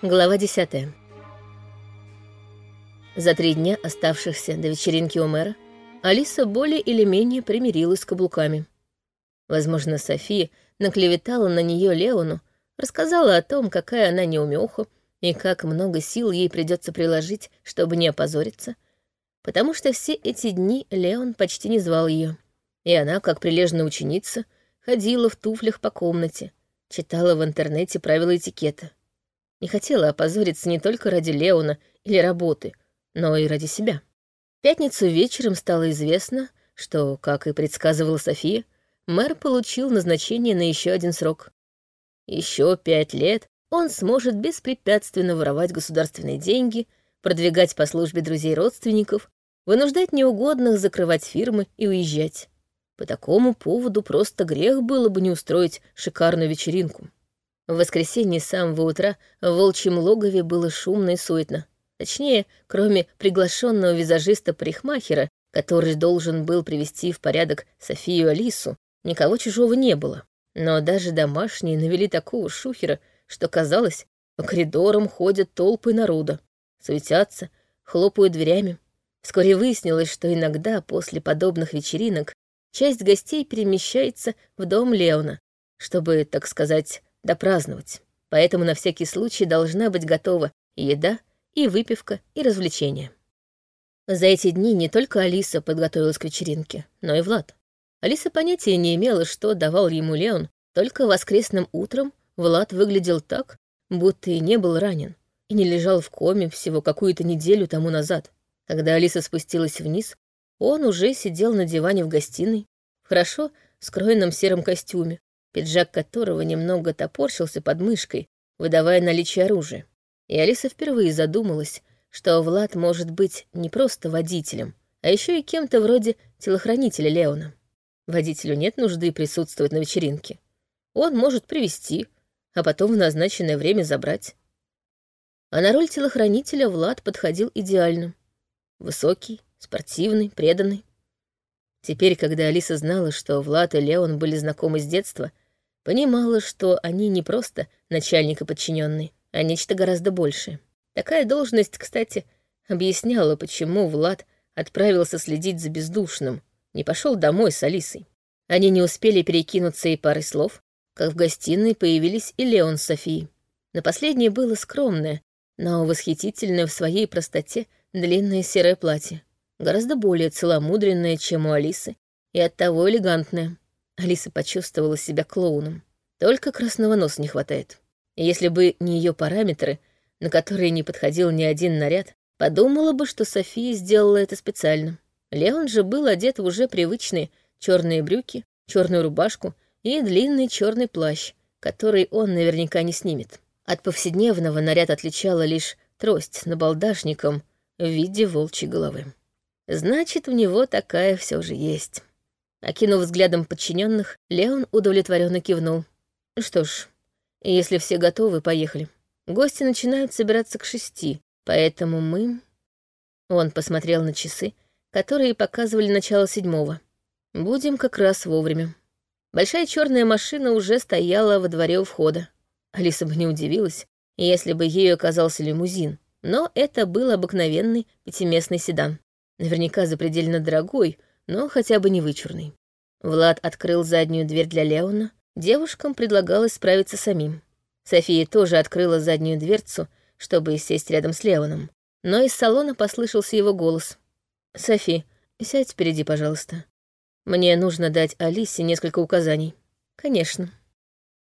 Глава 10. За три дня, оставшихся до вечеринки у мэра, Алиса более или менее примирилась с каблуками. Возможно, София наклеветала на нее Леону, рассказала о том, какая она неумеха и как много сил ей придется приложить, чтобы не опозориться, потому что все эти дни Леон почти не звал ее, и она, как прилежная ученица, ходила в туфлях по комнате, читала в интернете правила этикета. Не хотела опозориться не только ради Леона или работы, но и ради себя. В пятницу вечером стало известно, что, как и предсказывала София, мэр получил назначение на еще один срок. Еще пять лет он сможет беспрепятственно воровать государственные деньги, продвигать по службе друзей родственников, вынуждать неугодных закрывать фирмы и уезжать. По такому поводу просто грех было бы не устроить шикарную вечеринку. В воскресенье с самого утра в волчьем логове было шумно и суетно. Точнее, кроме приглашенного визажиста-парикмахера, который должен был привести в порядок Софию Алису, никого чужого не было. Но даже домашние навели такого шухера, что казалось, по коридорам ходят толпы народа, суетятся, хлопают дверями. Вскоре выяснилось, что иногда после подобных вечеринок часть гостей перемещается в дом Леона, чтобы, так сказать, допраздновать. Поэтому на всякий случай должна быть готова и еда, и выпивка, и развлечения. За эти дни не только Алиса подготовилась к вечеринке, но и Влад. Алиса понятия не имела, что давал ему Леон, только воскресным утром Влад выглядел так, будто и не был ранен, и не лежал в коме всего какую-то неделю тому назад. Когда Алиса спустилась вниз, он уже сидел на диване в гостиной, в хорошо скроенном сером костюме, пиджак которого немного топорщился под мышкой, выдавая наличие оружия. И Алиса впервые задумалась, что Влад может быть не просто водителем, а еще и кем-то вроде телохранителя Леона. Водителю нет нужды присутствовать на вечеринке. Он может привести, а потом в назначенное время забрать. А на роль телохранителя Влад подходил идеально. Высокий, спортивный, преданный. Теперь, когда Алиса знала, что Влад и Леон были знакомы с детства, понимала, что они не просто начальник и подчиненный, а нечто гораздо большее. Такая должность, кстати, объясняла, почему Влад отправился следить за бездушным, не пошел домой с Алисой. Они не успели перекинуться и парой слов, как в гостиной появились и Леон с Софией. На последнее было скромное, но восхитительное в своей простоте длинное серое платье, гораздо более целомудренное, чем у Алисы, и оттого элегантное. Алиса почувствовала себя клоуном. Только красного носа не хватает. И если бы не ее параметры, на которые не подходил ни один наряд, подумала бы, что София сделала это специально. Леон же был одет в уже привычные черные брюки, черную рубашку и длинный черный плащ, который он наверняка не снимет. От повседневного наряд отличала лишь трость с набалдашником в виде волчьей головы. Значит, у него такая все же есть. Окинув взглядом подчиненных, Леон удовлетворенно кивнул. Что ж, если все готовы, поехали. Гости начинают собираться к шести, поэтому мы... Он посмотрел на часы, которые показывали начало седьмого. Будем как раз вовремя. Большая черная машина уже стояла во дворе у входа. Алиса бы не удивилась, если бы ею оказался лимузин, но это был обыкновенный пятиместный седан. Наверняка запредельно дорогой, но хотя бы не вычурный. Влад открыл заднюю дверь для Леона. Девушкам предлагалось справиться самим. София тоже открыла заднюю дверцу, чтобы сесть рядом с Леоном. Но из салона послышался его голос. «Софи, сядь впереди, пожалуйста. Мне нужно дать Алисе несколько указаний». «Конечно».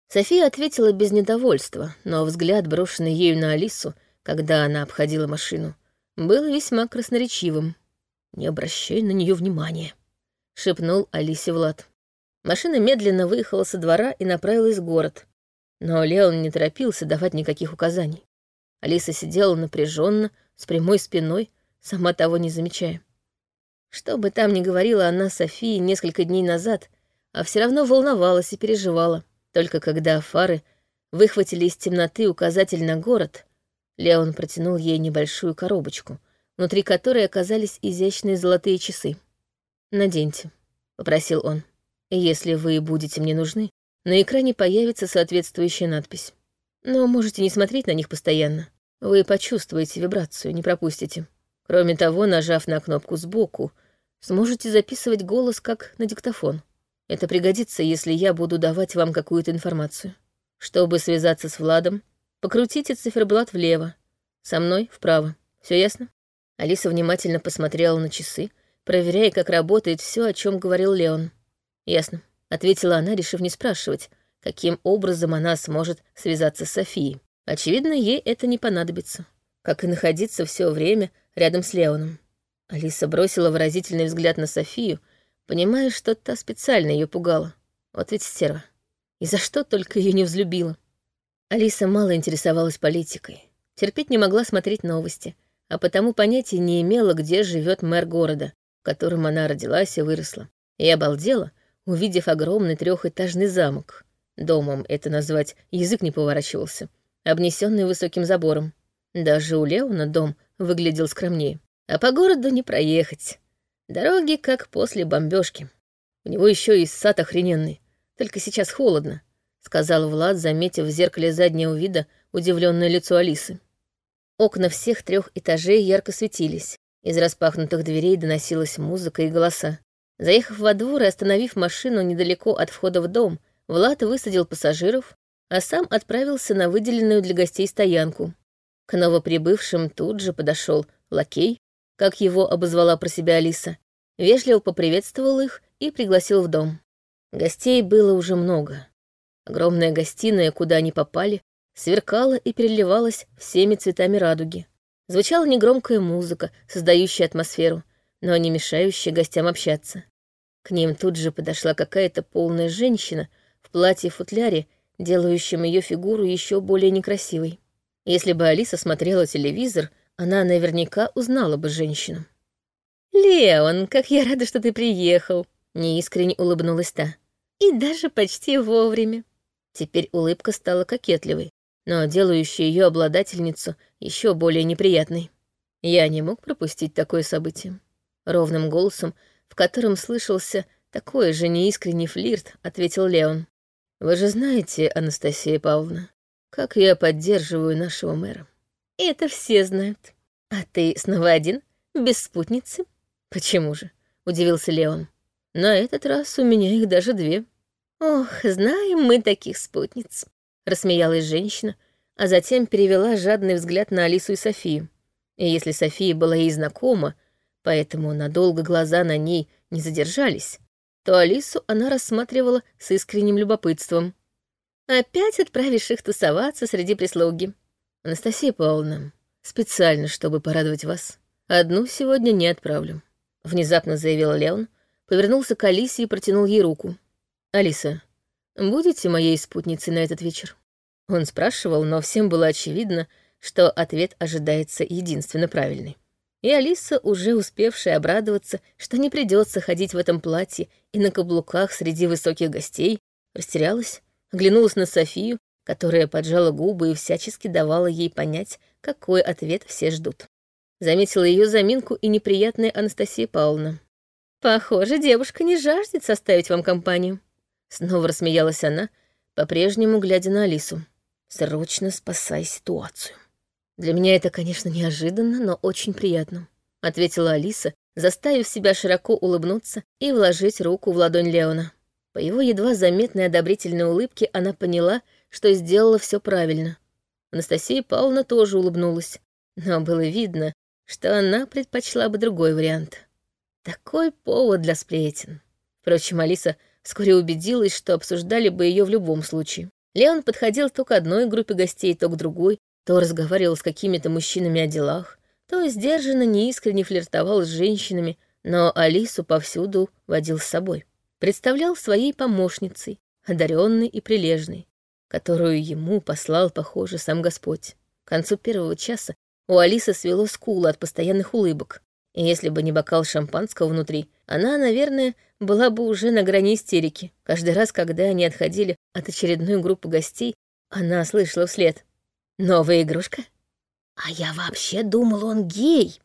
София ответила без недовольства, но взгляд, брошенный ею на Алису, когда она обходила машину, был весьма красноречивым. «Не обращай на нее внимания», — шепнул Алисе Влад. Машина медленно выехала со двора и направилась в город. Но Леон не торопился давать никаких указаний. Алиса сидела напряженно, с прямой спиной, сама того не замечая. Что бы там ни говорила она Софии несколько дней назад, а все равно волновалась и переживала. Только когда фары выхватили из темноты указатель на город, Леон протянул ей небольшую коробочку — внутри которой оказались изящные золотые часы. «Наденьте», — попросил он. «Если вы будете мне нужны, на экране появится соответствующая надпись». Но можете не смотреть на них постоянно. Вы почувствуете вибрацию, не пропустите. Кроме того, нажав на кнопку сбоку, сможете записывать голос как на диктофон. Это пригодится, если я буду давать вам какую-то информацию. Чтобы связаться с Владом, покрутите циферблат влево, со мной вправо. Все ясно? Алиса внимательно посмотрела на часы, проверяя, как работает все, о чем говорил Леон. Ясно, ответила она, решив не спрашивать, каким образом она сможет связаться с Софией. Очевидно, ей это не понадобится, как и находиться все время рядом с Леоном. Алиса бросила выразительный взгляд на Софию, понимая, что та специально ее пугала. Вот ведь стерва. И за что только ее не взлюбила. Алиса мало интересовалась политикой, терпеть не могла смотреть новости, а потому понятия не имела, где живет мэр города, в котором она родилась и выросла. И обалдела, увидев огромный трехэтажный замок. Домом это назвать язык не поворачивался, обнесенный высоким забором. Даже у Леона дом выглядел скромнее. А по городу не проехать. Дороги как после бомбежки. У него еще и сад охрененный. Только сейчас холодно», — сказал Влад, заметив в зеркале заднего вида удивленное лицо Алисы. Окна всех трех этажей ярко светились. Из распахнутых дверей доносилась музыка и голоса. Заехав во двор и остановив машину недалеко от входа в дом, Влад высадил пассажиров, а сам отправился на выделенную для гостей стоянку. К новоприбывшим тут же подошел лакей, как его обозвала про себя Алиса, вежливо поприветствовал их и пригласил в дом. Гостей было уже много. Огромная гостиная, куда они попали, сверкала и переливалась всеми цветами радуги. Звучала негромкая музыка, создающая атмосферу, но не мешающая гостям общаться. К ним тут же подошла какая-то полная женщина в платье-футляре, делающем ее фигуру еще более некрасивой. Если бы Алиса смотрела телевизор, она наверняка узнала бы женщину. «Леон, как я рада, что ты приехал!» — неискренне улыбнулась та. И даже почти вовремя. Теперь улыбка стала кокетливой, но делающая ее обладательницу еще более неприятной. Я не мог пропустить такое событие. Ровным голосом, в котором слышался такой же неискренний флирт, ответил Леон. «Вы же знаете, Анастасия Павловна, как я поддерживаю нашего мэра». «Это все знают. А ты снова один? Без спутницы?» «Почему же?» — удивился Леон. «На этот раз у меня их даже две». «Ох, знаем мы таких спутниц», — рассмеялась женщина, а затем перевела жадный взгляд на Алису и Софию. И если София была ей знакома, поэтому надолго глаза на ней не задержались, то Алису она рассматривала с искренним любопытством. «Опять отправишь их тусоваться среди прислуги?» «Анастасия Павловна, специально, чтобы порадовать вас, одну сегодня не отправлю», — внезапно заявил Леон, повернулся к Алисе и протянул ей руку. «Алиса, будете моей спутницей на этот вечер?» Он спрашивал, но всем было очевидно, что ответ ожидается единственно правильный. И Алиса, уже успевшая обрадоваться, что не придется ходить в этом платье и на каблуках среди высоких гостей, растерялась, оглянулась на Софию, которая поджала губы и всячески давала ей понять, какой ответ все ждут. Заметила ее заминку и неприятная Анастасия Павловна. «Похоже, девушка не жаждет составить вам компанию», Снова рассмеялась она, по-прежнему глядя на Алису. «Срочно спасай ситуацию». «Для меня это, конечно, неожиданно, но очень приятно», — ответила Алиса, заставив себя широко улыбнуться и вложить руку в ладонь Леона. По его едва заметной одобрительной улыбке она поняла, что сделала все правильно. Анастасия Павловна тоже улыбнулась, но было видно, что она предпочла бы другой вариант. Такой повод для сплетен. Впрочем, Алиса Вскоре убедилась, что обсуждали бы ее в любом случае. Леон подходил то к одной группе гостей, то к другой, то разговаривал с какими-то мужчинами о делах, то сдержанно, неискренне флиртовал с женщинами, но Алису повсюду водил с собой. Представлял своей помощницей, одаренной и прилежной, которую ему послал, похоже, сам Господь. К концу первого часа у Алисы свело скулы от постоянных улыбок, и если бы не бокал шампанского внутри, она, наверное, была бы уже на грани истерики. Каждый раз, когда они отходили от очередной группы гостей, она слышала вслед. «Новая игрушка?» «А я вообще думал, он гей!»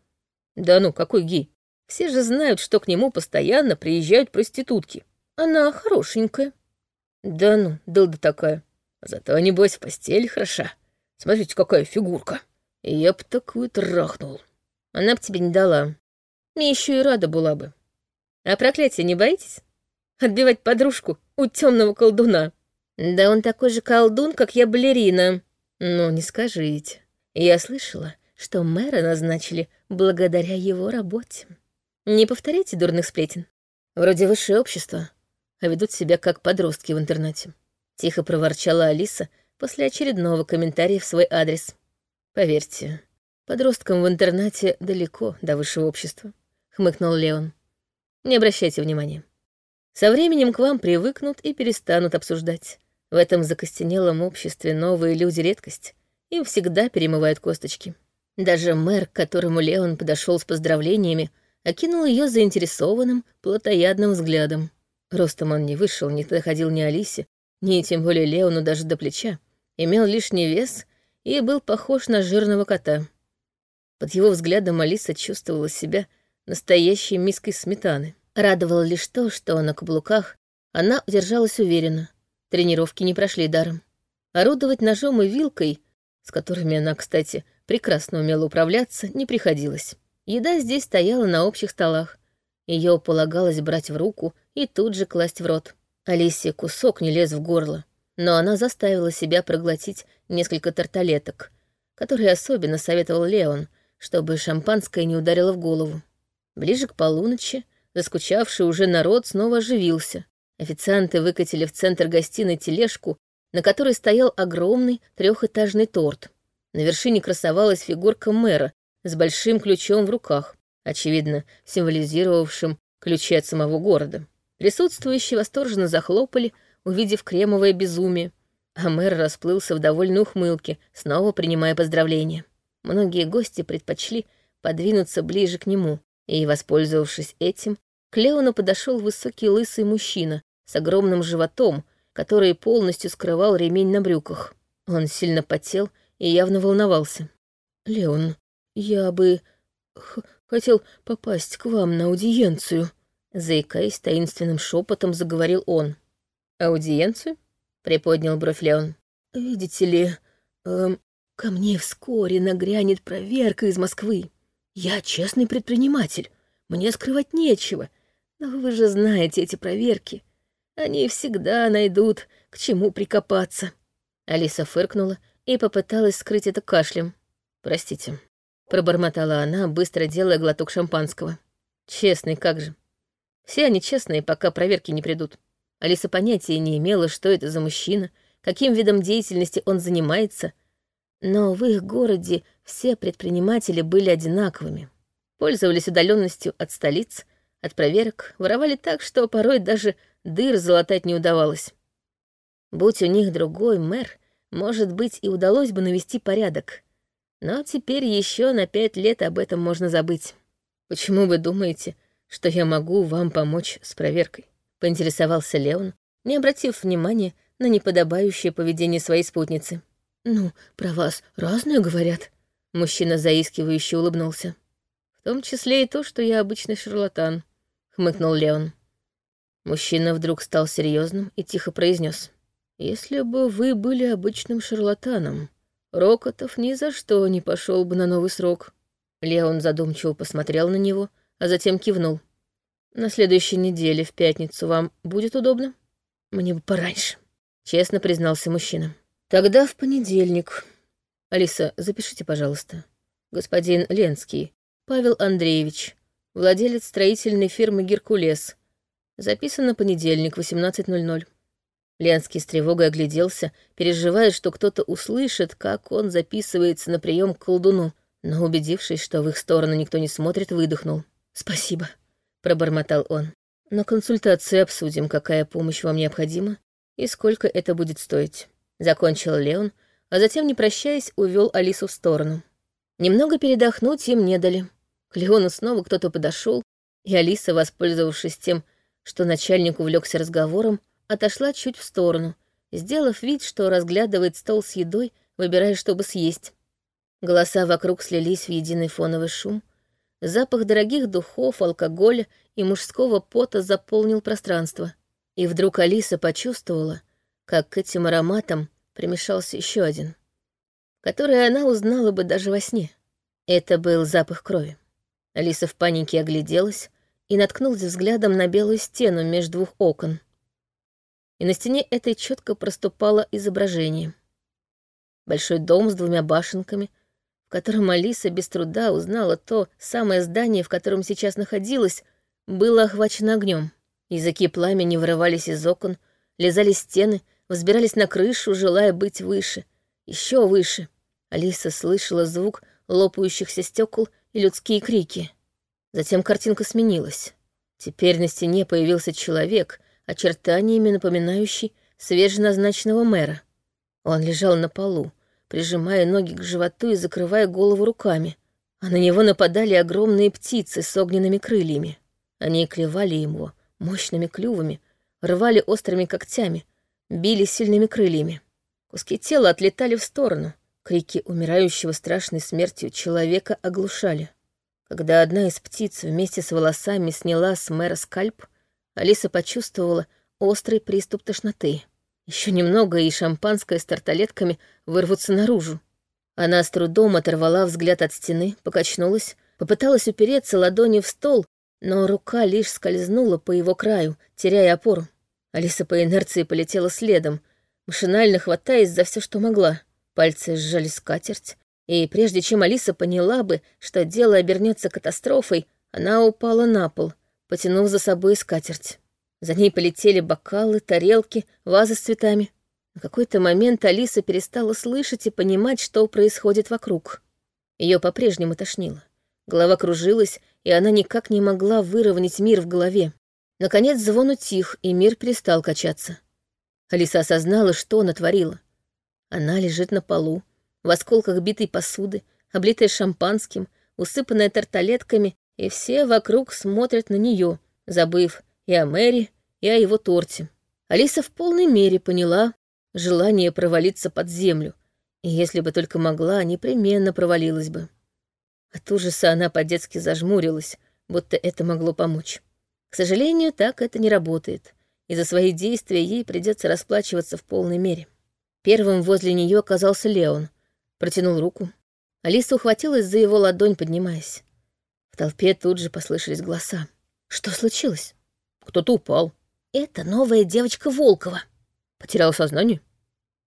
«Да ну, какой гей? Все же знают, что к нему постоянно приезжают проститутки. Она хорошенькая». «Да ну, дылда такая. Зато, небось, в постель хороша. Смотрите, какая фигурка. Я б такую трахнул. Она б тебе не дала. Мне еще и рада была бы. А проклятие не боитесь? Отбивать подружку у темного колдуна. Да он такой же колдун, как я балерина. Ну, не скажите. Я слышала, что мэра назначили благодаря его работе. Не повторяйте дурных сплетен. Вроде высшее общество, а ведут себя как подростки в интернете. Тихо проворчала Алиса после очередного комментария в свой адрес. Поверьте, подросткам в интернате далеко до высшего общества, хмыкнул Леон. Не обращайте внимания. Со временем к вам привыкнут и перестанут обсуждать. В этом закостенелом обществе новые люди — редкость. Им всегда перемывают косточки. Даже мэр, к которому Леон подошел с поздравлениями, окинул ее заинтересованным, плотоядным взглядом. Ростом он не вышел, не доходил ни Алисе, ни тем более Леону даже до плеча. Имел лишний вес и был похож на жирного кота. Под его взглядом Алиса чувствовала себя настоящей миской сметаны. Радовало лишь то, что на каблуках она удержалась уверенно. Тренировки не прошли даром. Орудовать ножом и вилкой, с которыми она, кстати, прекрасно умела управляться, не приходилось. Еда здесь стояла на общих столах. Ее полагалось брать в руку и тут же класть в рот. Алисе кусок не лез в горло, но она заставила себя проглотить несколько тарталеток, которые особенно советовал Леон, чтобы шампанское не ударило в голову. Ближе к полуночи Заскучавший уже народ снова оживился. Официанты выкатили в центр гостиной тележку, на которой стоял огромный трехэтажный торт. На вершине красовалась фигурка мэра с большим ключом в руках, очевидно, символизировавшим ключи от самого города. Присутствующие восторженно захлопали, увидев кремовое безумие, а мэр расплылся в довольной ухмылке, снова принимая поздравления. Многие гости предпочли подвинуться ближе к нему, и, воспользовавшись этим, к Леону подошел высокий лысый мужчина с огромным животом, который полностью скрывал ремень на брюках. Он сильно потел и явно волновался. «Леон, я бы хотел попасть к вам на аудиенцию», заикаясь таинственным шепотом, заговорил он. «Аудиенцию?» — приподнял бровь Леон. «Видите ли, эм, ко мне вскоре нагрянет проверка из Москвы. Я честный предприниматель, мне скрывать нечего, но вы же знаете эти проверки. Они всегда найдут, к чему прикопаться. Алиса фыркнула и попыталась скрыть это кашлем. «Простите», — пробормотала она, быстро делая глоток шампанского. «Честный, как же. Все они честные, пока проверки не придут». Алиса понятия не имела, что это за мужчина, каким видом деятельности он занимается, но в их городе все предприниматели были одинаковыми. Пользовались удаленностью от столиц — от проверок воровали так, что порой даже дыр залатать не удавалось. Будь у них другой мэр, может быть, и удалось бы навести порядок. Но теперь еще на пять лет об этом можно забыть. Почему вы думаете, что я могу вам помочь с проверкой? Поинтересовался Леон, не обратив внимания на неподобающее поведение своей спутницы. «Ну, про вас разное говорят». Мужчина заискивающе улыбнулся. «В том числе и то, что я обычный шарлатан хмыкнул Леон. Мужчина вдруг стал серьезным и тихо произнес: Если бы вы были обычным шарлатаном, Рокотов ни за что не пошел бы на новый срок. Леон задумчиво посмотрел на него, а затем кивнул. На следующей неделе, в пятницу, вам будет удобно? Мне бы пораньше, честно признался мужчина. Тогда в понедельник. Алиса, запишите, пожалуйста. Господин Ленский, Павел Андреевич, владелец строительной фирмы «Геркулес». Записано понедельник, 18.00. Ленский с тревогой огляделся, переживая, что кто-то услышит, как он записывается на прием к колдуну, но, убедившись, что в их сторону никто не смотрит, выдохнул. «Спасибо», — пробормотал он. «На консультации обсудим, какая помощь вам необходима и сколько это будет стоить». Закончил Леон, а затем, не прощаясь, увел Алису в сторону. Немного передохнуть им не дали. К Леону снова кто-то подошел, и Алиса, воспользовавшись тем, что начальник увлекся разговором, отошла чуть в сторону, сделав вид, что разглядывает стол с едой, выбирая, чтобы съесть. Голоса вокруг слились в единый фоновый шум. Запах дорогих духов, алкоголя и мужского пота заполнил пространство. И вдруг Алиса почувствовала, как к этим ароматам примешался еще один, который она узнала бы даже во сне. Это был запах крови. Алиса в панике огляделась и наткнулась взглядом на белую стену между двух окон. И на стене этой четко проступало изображение. Большой дом с двумя башенками, в котором Алиса без труда узнала то самое здание, в котором сейчас находилась, было охвачено огнем. Языки пламени вырывались из окон, лизали стены, взбирались на крышу, желая быть выше, еще выше. Алиса слышала звук лопающихся стекол и людские крики. Затем картинка сменилась. Теперь на стене появился человек, очертаниями напоминающий свеженазначенного мэра. Он лежал на полу, прижимая ноги к животу и закрывая голову руками, а на него нападали огромные птицы с огненными крыльями. Они клевали его мощными клювами, рвали острыми когтями, били сильными крыльями. Куски тела отлетали в сторону, крики умирающего страшной смертью человека оглушали. Когда одна из птиц вместе с волосами сняла с мэра скальп, Алиса почувствовала острый приступ тошноты. Еще немного, и шампанское с тарталетками вырвутся наружу. Она с трудом оторвала взгляд от стены, покачнулась, попыталась упереться ладонью в стол, но рука лишь скользнула по его краю, теряя опору. Алиса по инерции полетела следом, машинально хватаясь за все, что могла. Пальцы сжали скатерть, и прежде чем Алиса поняла бы, что дело обернется катастрофой, она упала на пол, потянув за собой скатерть. За ней полетели бокалы, тарелки, вазы с цветами. На какой-то момент Алиса перестала слышать и понимать, что происходит вокруг. Ее по-прежнему тошнило. Голова кружилась, и она никак не могла выровнять мир в голове. Наконец звон утих, и мир перестал качаться. Алиса осознала, что натворила. Она лежит на полу, в осколках битой посуды, облитая шампанским, усыпанная тарталетками, и все вокруг смотрят на нее, забыв и о Мэри, и о его торте. Алиса в полной мере поняла желание провалиться под землю, и если бы только могла, непременно провалилась бы. От ужаса она по-детски зажмурилась, будто это могло помочь. К сожалению, так это не работает, и за свои действия ей придется расплачиваться в полной мере. Первым возле нее оказался Леон, протянул руку. Алиса ухватилась за его ладонь, поднимаясь. В толпе тут же послышались голоса. Что случилось? Кто-то упал. Это новая девочка Волкова. Потеряла сознание?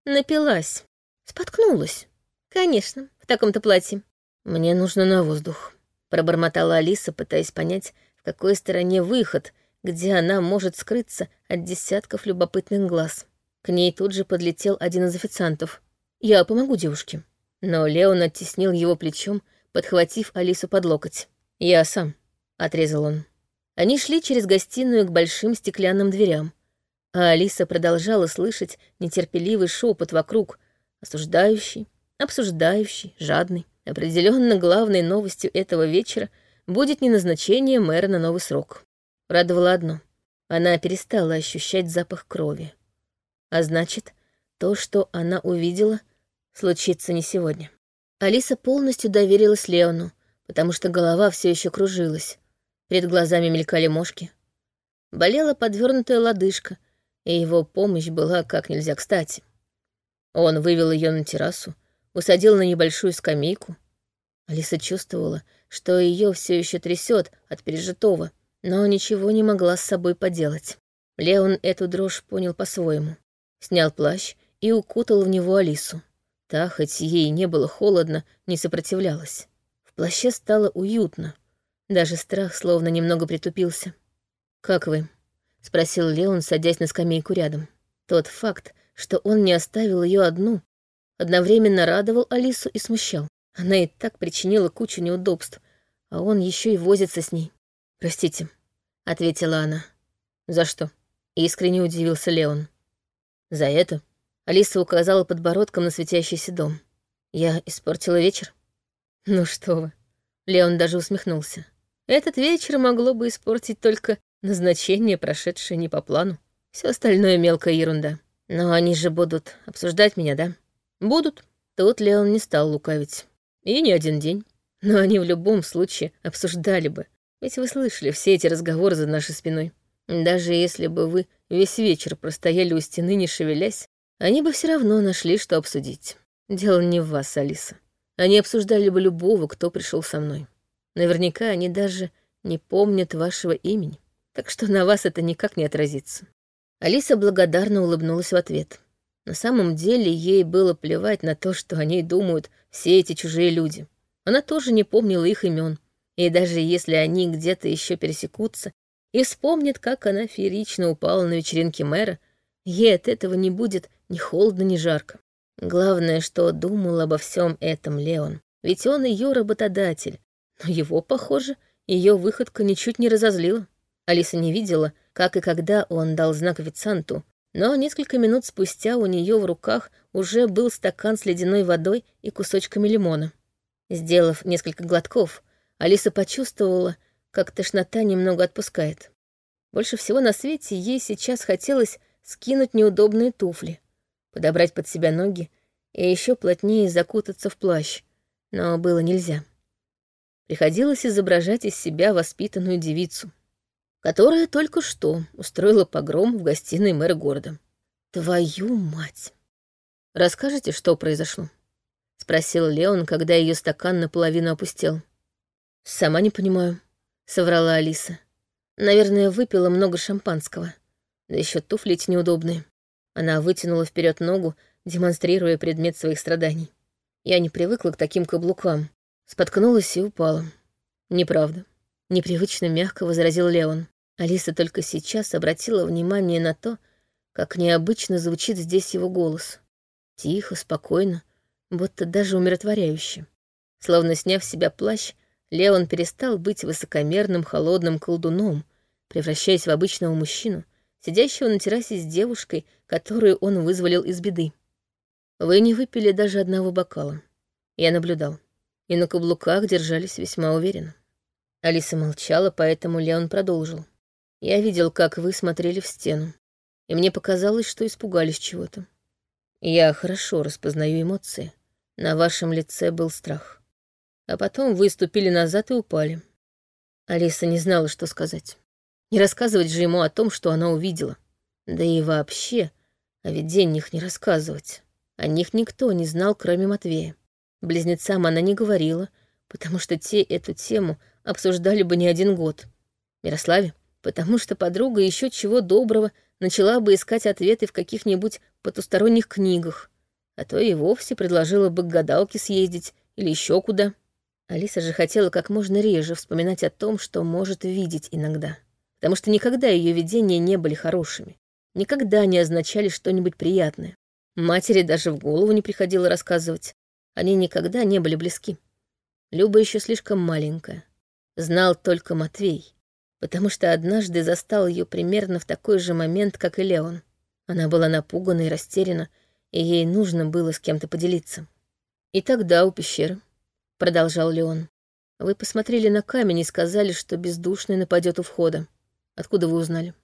Напилась. Споткнулась. Конечно, в таком-то платье. Мне нужно на воздух. Пробормотала Алиса, пытаясь понять, в какой стороне выход, где она может скрыться от десятков любопытных глаз. К ней тут же подлетел один из официантов. «Я помогу девушке». Но Леон оттеснил его плечом, подхватив Алису под локоть. «Я сам», — отрезал он. Они шли через гостиную к большим стеклянным дверям, а Алиса продолжала слышать нетерпеливый шепот вокруг, осуждающий, обсуждающий, жадный. Определенно главной новостью этого вечера будет не назначение мэра на новый срок. Радовало одно — она перестала ощущать запах крови. А значит, то, что она увидела, случится не сегодня. Алиса полностью доверилась Леону, потому что голова все еще кружилась. Перед глазами мелькали мошки. Болела подвернутая лодыжка, и его помощь была как нельзя кстати. Он вывел ее на террасу, усадил на небольшую скамейку. Алиса чувствовала, что ее все еще трясет от пережитого, но ничего не могла с собой поделать. Леон эту дрожь понял по-своему. Снял плащ и укутал в него Алису. Та, хоть ей не было холодно, не сопротивлялась. В плаще стало уютно. Даже страх словно немного притупился. «Как вы?» — спросил Леон, садясь на скамейку рядом. Тот факт, что он не оставил ее одну, одновременно радовал Алису и смущал. Она и так причинила кучу неудобств, а он еще и возится с ней. «Простите», — ответила она. «За что?» — искренне удивился Леон. «За это?» Алиса указала подбородком на светящийся дом. Я испортила вечер? Ну что вы. Леон даже усмехнулся. Этот вечер могло бы испортить только назначение, прошедшее не по плану. Все остальное мелкая ерунда. Но они же будут обсуждать меня, да? Будут. Тут Леон не стал лукавить. И не один день. Но они в любом случае обсуждали бы. Ведь вы слышали все эти разговоры за нашей спиной. Даже если бы вы весь вечер простояли у стены, не шевелясь, они бы все равно нашли, что обсудить. Дело не в вас, Алиса. Они обсуждали бы любого, кто пришел со мной. Наверняка они даже не помнят вашего имени, так что на вас это никак не отразится. Алиса благодарно улыбнулась в ответ. На самом деле ей было плевать на то, что о ней думают все эти чужие люди. Она тоже не помнила их имен. И даже если они где-то еще пересекутся и вспомнят, как она феерично упала на вечеринке мэра, ей от этого не будет ни холодно, ни жарко. Главное, что думал обо всем этом Леон. Ведь он ее работодатель. Но его, похоже, ее выходка ничуть не разозлила. Алиса не видела, как и когда он дал знак официанту, но несколько минут спустя у нее в руках уже был стакан с ледяной водой и кусочками лимона. Сделав несколько глотков, Алиса почувствовала, как тошнота немного отпускает. Больше всего на свете ей сейчас хотелось скинуть неудобные туфли, подобрать под себя ноги и еще плотнее закутаться в плащ, но было нельзя. Приходилось изображать из себя воспитанную девицу которая только что устроила погром в гостиной мэра города. Твою мать! Расскажите, что произошло? Спросил Леон, когда ее стакан наполовину опустел. Сама не понимаю, соврала Алиса. Наверное, выпила много шампанского. Да еще туфли эти неудобные. Она вытянула вперед ногу, демонстрируя предмет своих страданий. Я не привыкла к таким каблукам. Споткнулась и упала. Неправда. Непривычно мягко возразил Леон. Алиса только сейчас обратила внимание на то, как необычно звучит здесь его голос. Тихо, спокойно, будто даже умиротворяюще. Словно сняв с себя плащ, Леон перестал быть высокомерным, холодным колдуном, превращаясь в обычного мужчину, сидящего на террасе с девушкой, которую он вызволил из беды. Вы не выпили даже одного бокала. Я наблюдал. И на каблуках держались весьма уверенно. Алиса молчала, поэтому Леон продолжил. «Я видел, как вы смотрели в стену, и мне показалось, что испугались чего-то. Я хорошо распознаю эмоции. На вашем лице был страх. А потом вы ступили назад и упали». Алиса не знала, что сказать. Не рассказывать же ему о том, что она увидела. Да и вообще о видениях не рассказывать. О них никто не знал, кроме Матвея. Близнецам она не говорила, потому что те эту тему обсуждали бы не один год. Мирославе, потому что подруга еще чего доброго начала бы искать ответы в каких-нибудь потусторонних книгах, а то и вовсе предложила бы к гадалке съездить или еще куда. Алиса же хотела как можно реже вспоминать о том, что может видеть иногда, потому что никогда ее видения не были хорошими, никогда не означали что-нибудь приятное. Матери даже в голову не приходило рассказывать, они никогда не были близки. Люба еще слишком маленькая знал только Матвей, потому что однажды застал ее примерно в такой же момент, как и Леон. Она была напугана и растеряна, и ей нужно было с кем-то поделиться. «И тогда у пещеры», — продолжал Леон, — «вы посмотрели на камень и сказали, что бездушный нападет у входа. Откуда вы узнали?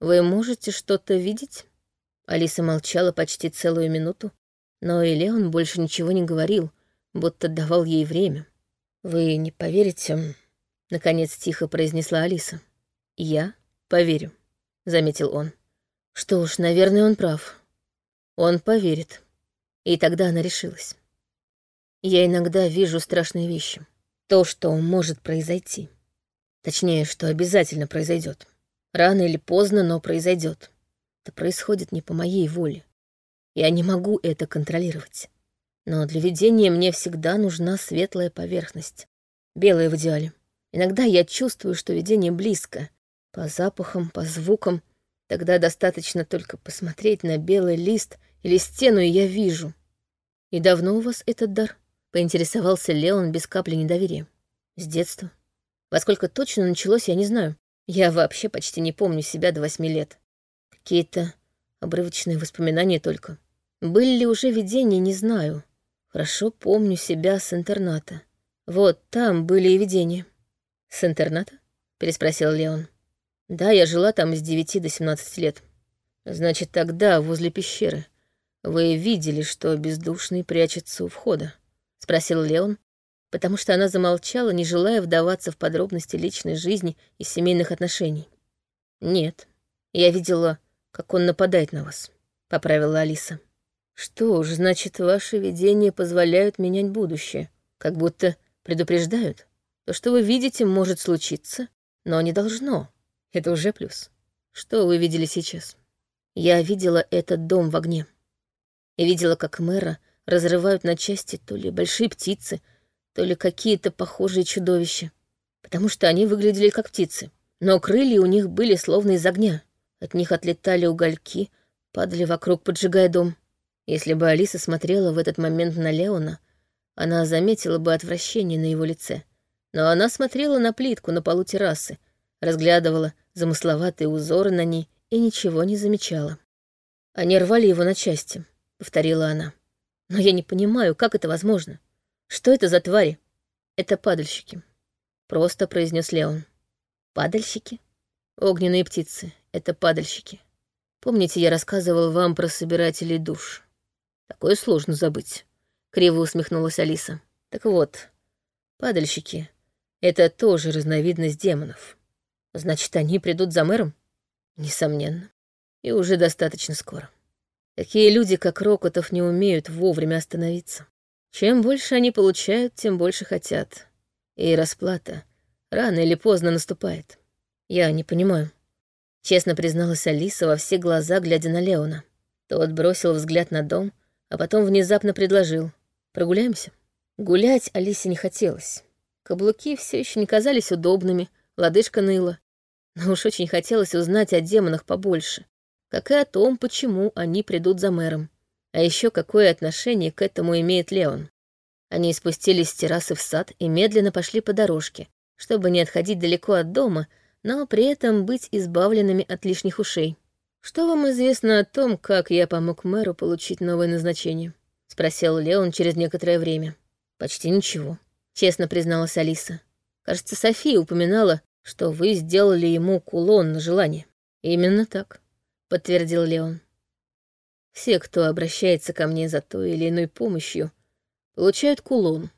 Вы можете что-то видеть?» Алиса молчала почти целую минуту, но и Леон больше ничего не говорил, будто давал ей время. «Вы не поверите, Наконец тихо произнесла Алиса. «Я поверю», — заметил он. Что уж, наверное, он прав. Он поверит. И тогда она решилась. Я иногда вижу страшные вещи. То, что может произойти. Точнее, что обязательно произойдет. Рано или поздно, но произойдет. Это происходит не по моей воле. Я не могу это контролировать. Но для видения мне всегда нужна светлая поверхность. Белая в идеале. Иногда я чувствую, что видение близко. По запахам, по звукам. Тогда достаточно только посмотреть на белый лист или стену, и я вижу. «И давно у вас этот дар?» — поинтересовался Леон без капли недоверия. «С детства. Во сколько точно началось, я не знаю. Я вообще почти не помню себя до восьми лет. Какие-то обрывочные воспоминания только. Были ли уже видения, не знаю. Хорошо помню себя с интерната. Вот там были и видения. «С интерната?» — переспросил Леон. «Да, я жила там с девяти до семнадцати лет. Значит, тогда, возле пещеры, вы видели, что бездушный прячется у входа?» — спросил Леон, потому что она замолчала, не желая вдаваться в подробности личной жизни и семейных отношений. «Нет, я видела, как он нападает на вас», — поправила Алиса. Что ж, значит, ваши видения позволяют менять будущее, как будто предупреждают. То, что вы видите, может случиться, но не должно. Это уже плюс. Что вы видели сейчас? Я видела этот дом в огне. И видела, как мэра разрывают на части то ли большие птицы, то ли какие-то похожие чудовища. Потому что они выглядели как птицы. Но крылья у них были словно из огня. От них отлетали угольки, падали вокруг, поджигая дом. Если бы Алиса смотрела в этот момент на Леона, она заметила бы отвращение на его лице. Но она смотрела на плитку на полу террасы, разглядывала замысловатые узоры на ней и ничего не замечала. «Они рвали его на части», — повторила она. «Но я не понимаю, как это возможно. Что это за твари?» «Это падальщики», — просто произнес Леон. «Падальщики?» «Огненные птицы — это падальщики. Помните, я рассказывал вам про собирателей душ? Такое сложно забыть», — криво усмехнулась Алиса. «Так вот, падальщики — это тоже разновидность демонов. Значит, они придут за мэром?» «Несомненно. И уже достаточно скоро. Такие люди, как Рокотов, не умеют вовремя остановиться. Чем больше они получают, тем больше хотят. И расплата рано или поздно наступает. Я не понимаю. Честно призналась Алиса во все глаза, глядя на Леона. Тот бросил взгляд на дом, а потом внезапно предложил. «Прогуляемся?» Гулять Алисе не хотелось. Каблуки все еще не казались удобными, лодыжка ныла. Но уж очень хотелось узнать о демонах побольше, как и о том, почему они придут за мэром. А еще какое отношение к этому имеет Леон. Они спустились с террасы в сад и медленно пошли по дорожке, чтобы не отходить далеко от дома, но при этом быть избавленными от лишних ушей. «Что вам известно о том, как я помог мэру получить новое назначение?» — спросил Леон через некоторое время. «Почти ничего», — честно призналась Алиса. «Кажется, София упоминала, что вы сделали ему кулон на желание». «Именно так», — подтвердил Леон. «Все, кто обращается ко мне за той или иной помощью, получают кулон.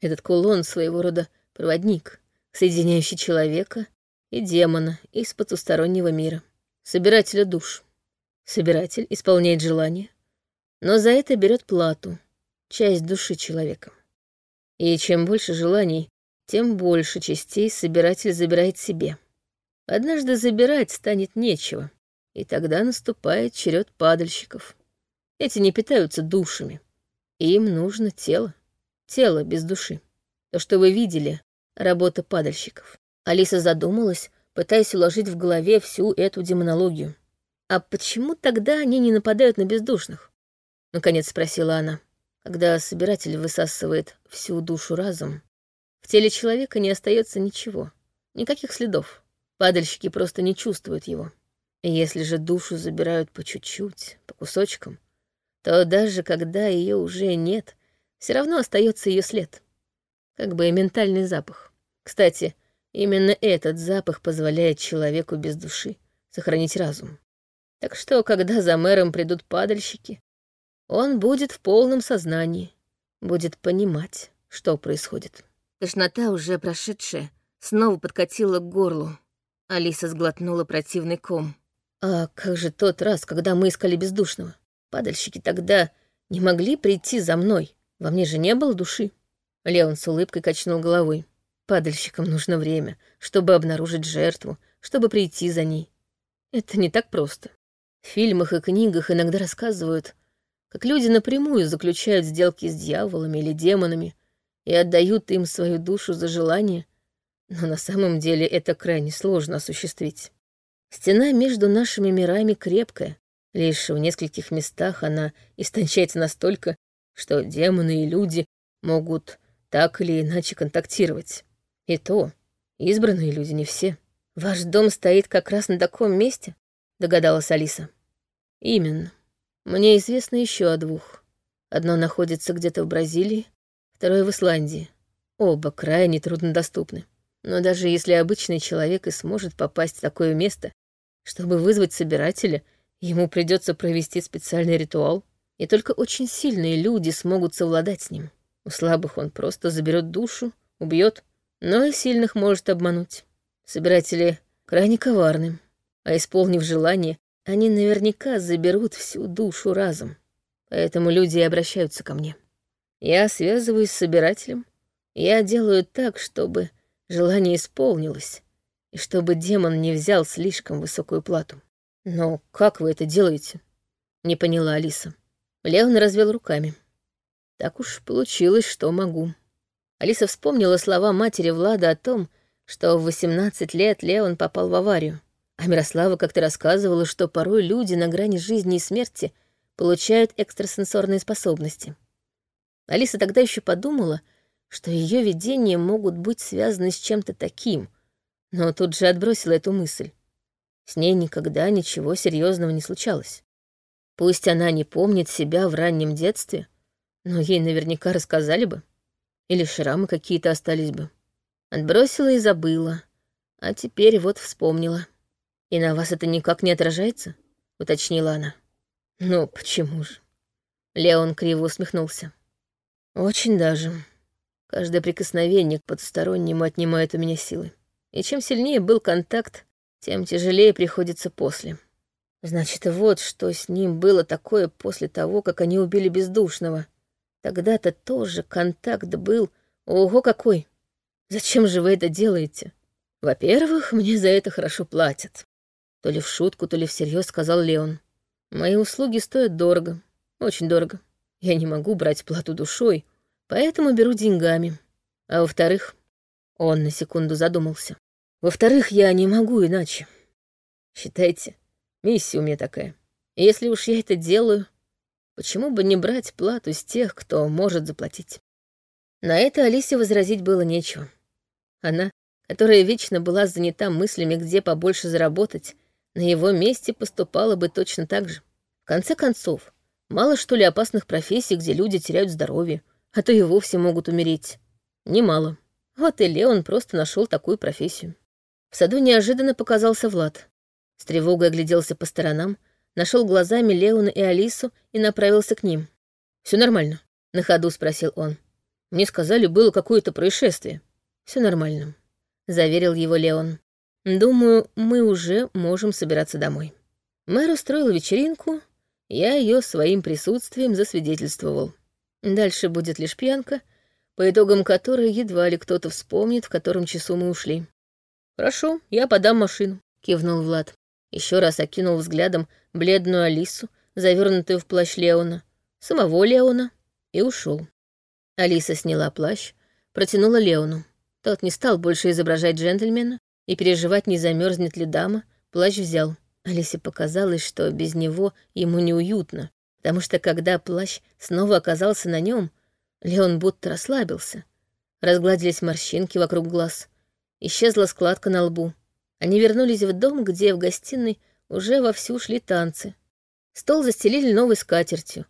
Этот кулон своего рода проводник, соединяющий человека и демона из потустороннего мира, собирателя душ. Собиратель исполняет желание, но за это берет плату, часть души человека. И чем больше желаний, тем больше частей собиратель забирает себе. Однажды забирать станет нечего, и тогда наступает черед падальщиков. Эти не питаются душами. Им нужно тело. Тело без души. То, что вы видели, — работа падальщиков. Алиса задумалась, пытаясь уложить в голове всю эту демонологию. «А почему тогда они не нападают на бездушных?» — наконец спросила она. «Когда собиратель высасывает всю душу разом, в теле человека не остается ничего, никаких следов. Падальщики просто не чувствуют его. Если же душу забирают по чуть-чуть, по кусочкам, то даже когда ее уже нет, все равно остается ее след. Как бы и ментальный запах. Кстати, именно этот запах позволяет человеку без души сохранить разум. Так что, когда за мэром придут падальщики, он будет в полном сознании, будет понимать, что происходит. Тошнота, уже прошедшая, снова подкатила к горлу. Алиса сглотнула противный ком. А как же тот раз, когда мы искали бездушного? Падальщики тогда не могли прийти за мной. Во мне же не было души. Леон с улыбкой качнул головой. Падальщикам нужно время, чтобы обнаружить жертву, чтобы прийти за ней. Это не так просто. В фильмах и книгах иногда рассказывают, как люди напрямую заключают сделки с дьяволами или демонами и отдают им свою душу за желание, но на самом деле это крайне сложно осуществить. Стена между нашими мирами крепкая, лишь в нескольких местах она истончается настолько, что демоны и люди могут так или иначе контактировать. И то, избранные люди не все. Ваш дом стоит как раз на таком месте, догадалась Алиса. Именно. Мне известно еще о двух. Одно находится где-то в Бразилии, второе в Исландии. Оба крайне труднодоступны. Но даже если обычный человек и сможет попасть в такое место, чтобы вызвать собирателя, ему придется провести специальный ритуал, и только очень сильные люди смогут совладать с ним. У слабых он просто заберет душу, убьет, но и сильных может обмануть. Собиратели крайне коварны, а исполнив желание, они наверняка заберут всю душу разом. Поэтому люди и обращаются ко мне. Я связываюсь с собирателем. Я делаю так, чтобы желание исполнилось, и чтобы демон не взял слишком высокую плату. Но как вы это делаете? Не поняла Алиса. Леон развел руками. Так уж получилось, что могу. Алиса вспомнила слова матери Влада о том, что в 18 лет Леон попал в аварию. А Мирослава как-то рассказывала, что порой люди на грани жизни и смерти получают экстрасенсорные способности. Алиса тогда еще подумала, что ее видения могут быть связаны с чем-то таким, но тут же отбросила эту мысль. С ней никогда ничего серьезного не случалось. Пусть она не помнит себя в раннем детстве, но ей наверняка рассказали бы. Или шрамы какие-то остались бы. Отбросила и забыла. А теперь вот вспомнила. «И на вас это никак не отражается?» — уточнила она. «Ну, почему же?» Леон криво усмехнулся. «Очень даже. Каждое прикосновение к потустороннему отнимает у меня силы. И чем сильнее был контакт, тем тяжелее приходится после. Значит, вот что с ним было такое после того, как они убили бездушного. Тогда-то тоже контакт был... Ого, какой! Зачем же вы это делаете? Во-первых, мне за это хорошо платят. То ли в шутку, то ли всерьез сказал Леон. Мои услуги стоят дорого, очень дорого. Я не могу брать плату душой, поэтому беру деньгами. А во-вторых, он на секунду задумался. Во-вторых, я не могу иначе. Считайте, Миссия у меня такая. И если уж я это делаю, почему бы не брать плату с тех, кто может заплатить? На это Алисе возразить было нечего. Она, которая вечно была занята мыслями, где побольше заработать, на его месте поступала бы точно так же. В конце концов, мало что ли опасных профессий, где люди теряют здоровье, а то и вовсе могут умереть. Немало. Вот и Леон просто нашел такую профессию. В саду неожиданно показался Влад. С тревогой огляделся по сторонам, нашел глазами Леона и Алису и направился к ним. Все нормально?» — на ходу спросил он. «Мне сказали, было какое-то происшествие». Все нормально», — заверил его Леон. «Думаю, мы уже можем собираться домой». Мэр устроил вечеринку, я ее своим присутствием засвидетельствовал. Дальше будет лишь пьянка, по итогам которой едва ли кто-то вспомнит, в котором часу мы ушли. «Хорошо, я подам машину», — кивнул Влад. Еще раз окинул взглядом бледную Алису, завернутую в плащ Леона, самого Леона, и ушел. Алиса сняла плащ, протянула Леону. Тот не стал больше изображать джентльмена и переживать, не замерзнет ли дама, плащ взял. Алисе показалось, что без него ему неуютно, потому что когда плащ снова оказался на нем, Леон будто расслабился. Разгладились морщинки вокруг глаз. Исчезла складка на лбу. Они вернулись в дом, где в гостиной уже вовсю шли танцы. Стол застелили новой скатертью,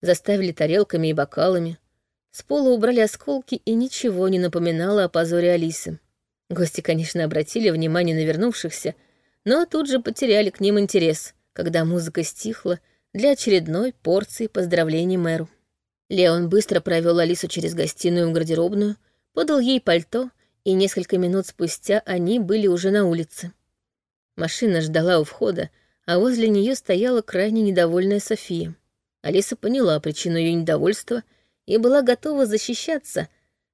заставили тарелками и бокалами. С пола убрали осколки, и ничего не напоминало о позоре Алисы. Гости, конечно, обратили внимание на вернувшихся, но тут же потеряли к ним интерес, когда музыка стихла для очередной порции поздравлений мэру. Леон быстро провел Алису через гостиную в гардеробную, подал ей пальто и несколько минут спустя они были уже на улице. Машина ждала у входа, а возле нее стояла крайне недовольная София. Алиса поняла причину ее недовольства и была готова защищаться,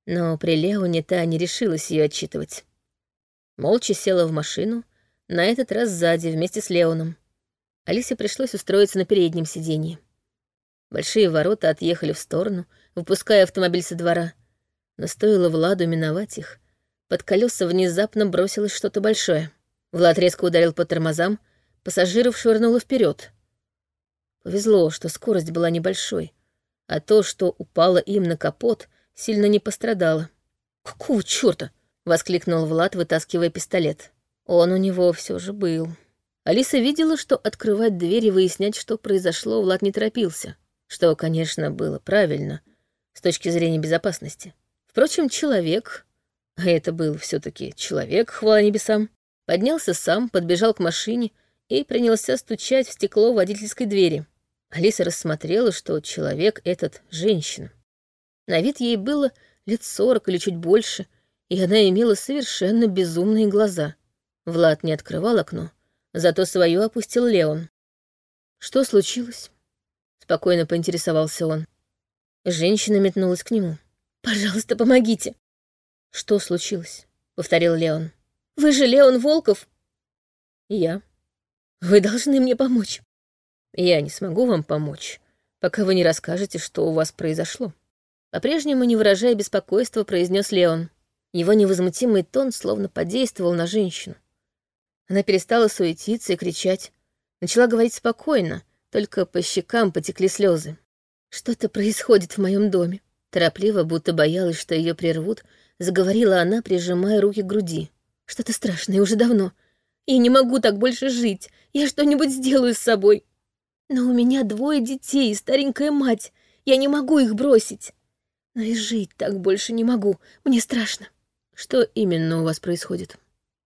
но при Леоне та не решилась ее отчитывать. Молча села в машину, на этот раз сзади, вместе с Леоном. Алисе пришлось устроиться на переднем сиденье. Большие ворота отъехали в сторону, выпуская автомобиль со двора, но стоило Владу миновать их, под колеса внезапно бросилось что-то большое. Влад резко ударил по тормозам, пассажиров швырнуло вперед. Повезло, что скорость была небольшой, а то, что упало им на капот, сильно не пострадало. «Какого чёрта?» — воскликнул Влад, вытаскивая пистолет. Он у него все же был. Алиса видела, что открывать дверь и выяснять, что произошло, Влад не торопился. Что, конечно, было правильно с точки зрения безопасности. Впрочем, человек, а это был все таки человек, хвала небесам, поднялся сам, подбежал к машине и принялся стучать в стекло водительской двери. Алиса рассмотрела, что человек этот — женщина. На вид ей было лет сорок или чуть больше, и она имела совершенно безумные глаза. Влад не открывал окно, зато свое опустил Леон. «Что случилось?» — спокойно поинтересовался он. Женщина метнулась к нему. «Пожалуйста, помогите!» «Что случилось?» — повторил Леон. «Вы же Леон Волков?» «Я. Вы должны мне помочь». «Я не смогу вам помочь, пока вы не расскажете, что у вас произошло». По-прежнему, не выражая беспокойства, произнес Леон. Его невозмутимый тон словно подействовал на женщину. Она перестала суетиться и кричать. Начала говорить спокойно, только по щекам потекли слезы. «Что-то происходит в моем доме». Торопливо, будто боялась, что ее прервут, заговорила она, прижимая руки к груди. «Что-то страшное уже давно. Я не могу так больше жить. Я что-нибудь сделаю с собой. Но у меня двое детей и старенькая мать. Я не могу их бросить. Но и жить так больше не могу. Мне страшно». «Что именно у вас происходит?»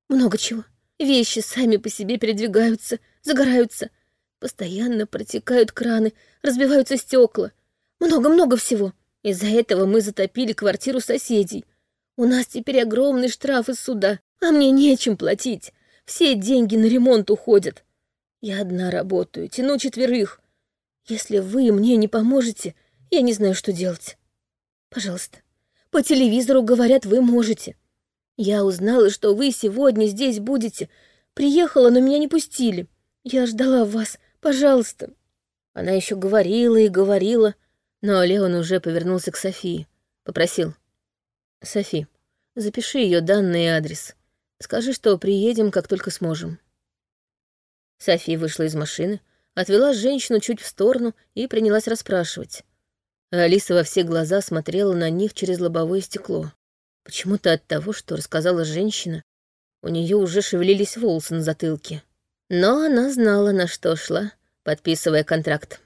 «Много чего. Вещи сами по себе передвигаются, загораются. Постоянно протекают краны, разбиваются стекла. Много-много всего. Из-за этого мы затопили квартиру соседей. У нас теперь огромный штраф из суда, а мне нечем платить. Все деньги на ремонт уходят. Я одна работаю, тяну четверых. Если вы мне не поможете, я не знаю, что делать. Пожалуйста, по телевизору говорят, вы можете. Я узнала, что вы сегодня здесь будете. Приехала, но меня не пустили. Я ждала вас. Пожалуйста. Она еще говорила и говорила, но Леон уже повернулся к Софии. Попросил. «Софи, запиши ее данные и адрес. Скажи, что приедем, как только сможем». София вышла из машины, отвела женщину чуть в сторону и принялась расспрашивать. Алиса во все глаза смотрела на них через лобовое стекло. Почему-то от того, что рассказала женщина, у нее уже шевелились волосы на затылке. Но она знала, на что шла, подписывая контракт.